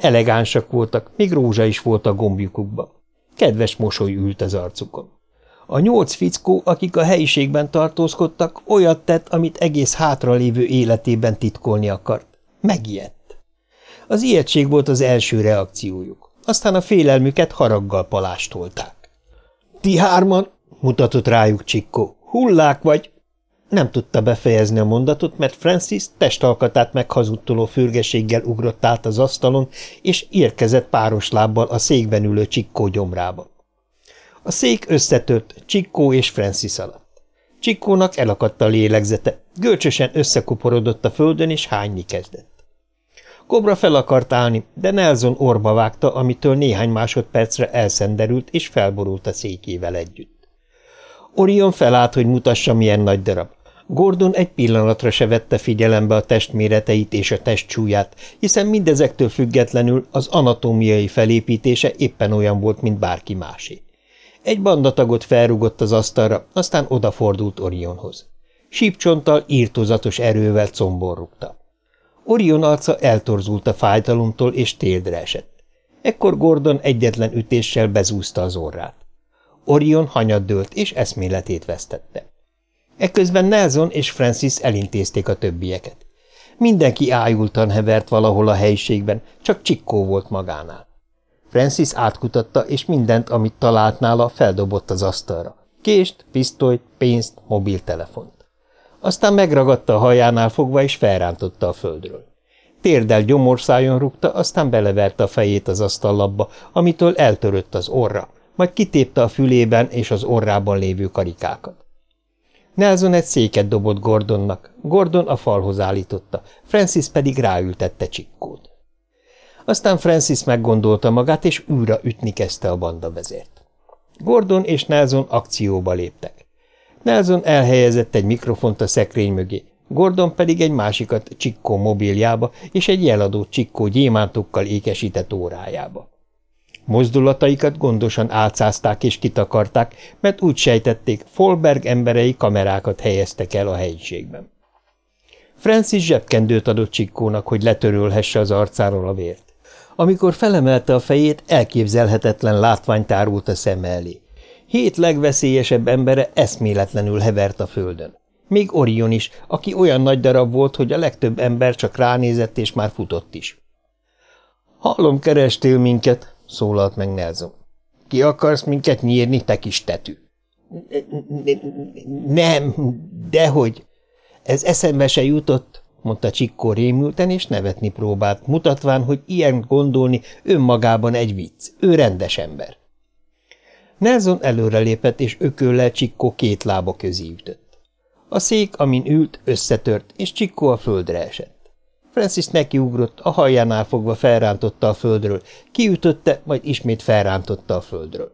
Elegánsak voltak, még rózsa is volt a gombjukukban. Kedves mosoly ült az arcukon. A nyolc fickó, akik a helyiségben tartózkodtak, olyat tett, amit egész hátralévő életében titkolni akart. Megijedt. Az ijegység volt az első reakciójuk. Aztán a félelmüket haraggal palástolták. – Ti hárman! – mutatott rájuk Csikkó. – Hullák vagy! Nem tudta befejezni a mondatot, mert Francis testalkatát meghazudtoló fürgeséggel ugrott át az asztalon, és érkezett páros lábbal a székben ülő Csikkó gyomrába. A szék összetört Csikkó és Francis alatt. Csikkónak elakadt a lélegzete, görcsösen összekuporodott a földön, és hányni kezdett. Kobra fel akart állni, de Nelson orba vágta, amitől néhány másodpercre elszenderült, és felborult a székével együtt. Orion felállt, hogy mutassa, milyen nagy darab. Gordon egy pillanatra se vette figyelembe a testméreteit és a testsúlyát, hiszen mindezektől függetlenül az anatómiai felépítése éppen olyan volt, mint bárki másé. Egy bandatagot felrugott az asztalra, aztán odafordult Orionhoz. Sípcsonttal, írtozatos erővel combon rúgta. Orion arca eltorzult a fájdalomtól, és téldre esett. Ekkor Gordon egyetlen ütéssel bezúzta az orrát. Orion hanyat dőlt, és eszméletét vesztette. Ekközben Nelson és Francis elintézték a többieket. Mindenki ájultan hevert valahol a helyiségben, csak Csikkó volt magánál. Francis átkutatta, és mindent, amit talált nála, feldobott az asztalra. Kést, pisztolyt, pénzt, mobiltelefont. Aztán megragadta a hajánál fogva, és felrántotta a földről. Térdel gyomorszájon rúgta, aztán beleverte a fejét az asztallabba, amitől eltörött az orra, majd kitépte a fülében és az orrában lévő karikákat. Nelson egy széket dobott Gordonnak, Gordon a falhoz állította, Francis pedig ráültette csikkót. Aztán Francis meggondolta magát, és újra ütni kezdte a banda vezért. Gordon és Nelson akcióba léptek. Nelson elhelyezett egy mikrofont a szekrény mögé, Gordon pedig egy másikat Csikkó mobiljába és egy jeladó Csikkó gyémántokkal ékesített órájába. Mozdulataikat gondosan álcázták és kitakarták, mert úgy sejtették, Folberg emberei kamerákat helyeztek el a helyiségben. Francis zsebkendőt adott Csikkónak, hogy letörölhesse az arcáról a vért. Amikor felemelte a fejét, elképzelhetetlen látvány tárult a szem elé. Hét legveszélyesebb embere eszméletlenül hevert a földön. Még Orion is, aki olyan nagy darab volt, hogy a legtöbb ember csak ránézett és már futott is. – Hallom, kerestél minket – szólalt meg Nelson. – Ki akarsz minket nyírni, te kis tetű? – Nem, dehogy. Ez eszembe se jutott mondta Csikkó rémülten, és nevetni próbált, mutatván, hogy ilyen gondolni önmagában egy vicc, ő rendes ember. Nelson előrelépett, és ököllel Csikkó két lába közé ütött. A szék, amin ült, összetört, és Csikkó a földre esett. Francis nekiugrott, a hajjánál fogva felrántotta a földről, kiütötte, majd ismét felrántotta a földről.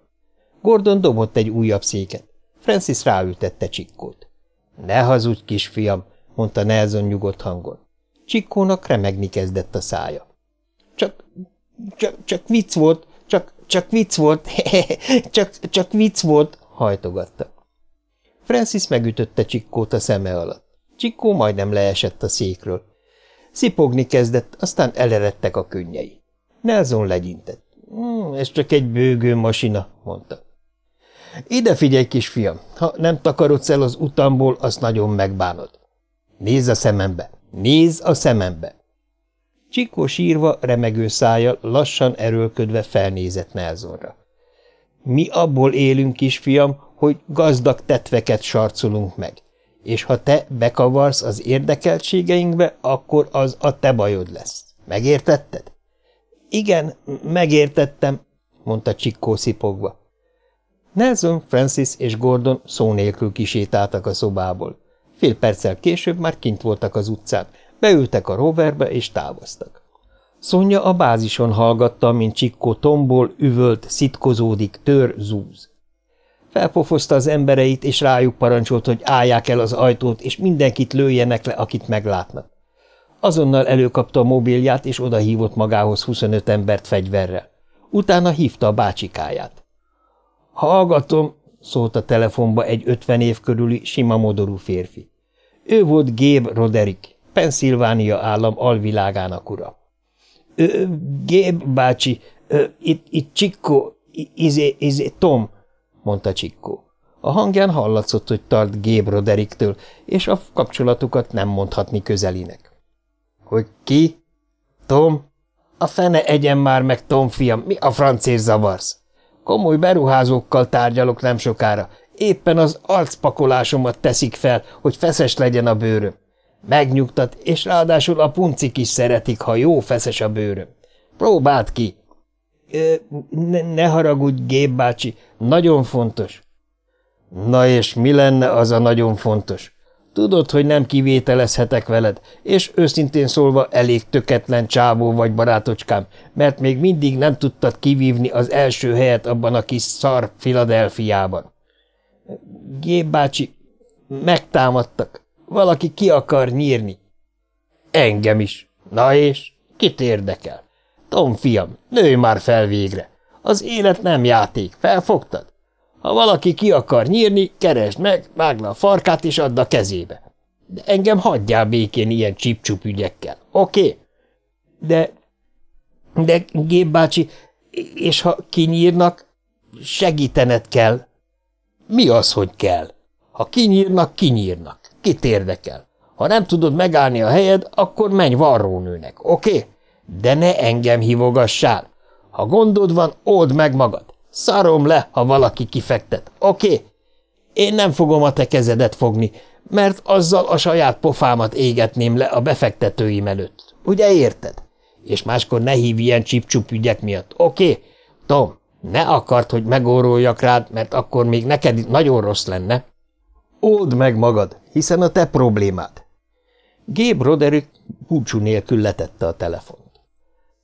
Gordon dobott egy újabb széket. Francis ráültette Csikkót. – Ne hazudj, kisfiam! mondta Nelson nyugodt hangon. Csikkónak remegni kezdett a szája. Csak, csak, csak vicc volt, csak, csak vicc volt, csak, csak vicc volt, hajtogatta. Francis megütötte Csikkót a szeme alatt. Csikkó majdnem leesett a székről. Szipogni kezdett, aztán eleredtek a könnyei. Nelson legyintett. Hmm, ez csak egy bőgő masina, mondta. Ide figyelj, kisfiam, ha nem takarodsz el az utamból, azt nagyon megbánod. Nézz a szemembe! Nézz a szemembe! Csikó sírva, remegő szája, lassan erőlködve felnézett Nelsonra. Mi abból élünk, kisfiam, hogy gazdag tetveket sarcolunk meg, és ha te bekavarsz az érdekeltségeinkbe, akkor az a te bajod lesz. Megértetted? Igen, megértettem, mondta Csikkó szipogva. Nelson, Francis és Gordon szó nélkül kisétáltak a szobából. Fél perccel később már kint voltak az utcán, beültek a roverbe és távoztak. Szonya a bázison hallgatta, mint Csikkó tombol, üvölt, szitkozódik, tör, zúz. Felpofozta az embereit, és rájuk parancsolt, hogy állják el az ajtót, és mindenkit lőjenek le, akit meglátnak. Azonnal előkapta a mobilját, és odahívott magához 25 embert fegyverrel. Utána hívta a bácsikáját. – Hallgatom, szólt a telefonba egy ötven év körüli, sima modorú férfi. Ő volt Gabe Roderick, Pennsylvania állam alvilágának ura. – Gabe bácsi, ö, itt, itt Csikko, izé, izé, Tom – mondta Csikko. A hangján hallatszott, hogy tart Gabe Rodericktől, és a kapcsolatukat nem mondhatni közelinek. – Hogy ki? – Tom? – A fene egyen már meg, Tom fiam, mi a francés zavarsz? Komoly beruházókkal tárgyalok nem sokára, éppen az arcpakolásomat teszik fel, hogy feszes legyen a bőröm. Megnyugtat, és ráadásul a puncik is szeretik, ha jó feszes a bőröm. Próbáld ki! Ne, ne haragudj, Gép bácsi, nagyon fontos. Na és mi lenne az a nagyon fontos? Tudod, hogy nem kivételezhetek veled, és őszintén szólva elég töketlen csávó vagy, barátocskám, mert még mindig nem tudtad kivívni az első helyet abban a kis szar Filadelfiában. Gép bácsi, megtámadtak. Valaki ki akar nyírni. Engem is. Na és? Kit érdekel? Tom fiam, nőj már fel végre. Az élet nem játék, felfogtad? Ha valaki ki akar nyírni, keresd meg, vágd a farkát és add a kezébe. De engem hagyjál békén ilyen csipcsup ügyekkel, oké? De, de Gép bácsi, és ha kinyírnak, segítened kell. Mi az, hogy kell? Ha kinyírnak, kinyírnak. Kit érdekel? Ha nem tudod megállni a helyed, akkor menj varrónőnek, oké? De ne engem hívogassál. Ha gondod van, old meg magad. Szarom le, ha valaki kifektet, oké? Okay? Én nem fogom a te kezedet fogni, mert azzal a saját pofámat égetném le a befektetőim előtt. Ugye érted? És máskor ne hív ilyen csipcsup ügyek miatt, oké? Okay? Tom, ne akart, hogy megóroljak rád, mert akkor még neked nagyon rossz lenne. Old meg magad, hiszen a te problémád. Gabe Roderick búcsú nélkül letette a telefont.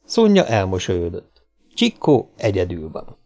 Szonya elmosolyodott. Csikkó egyedül van.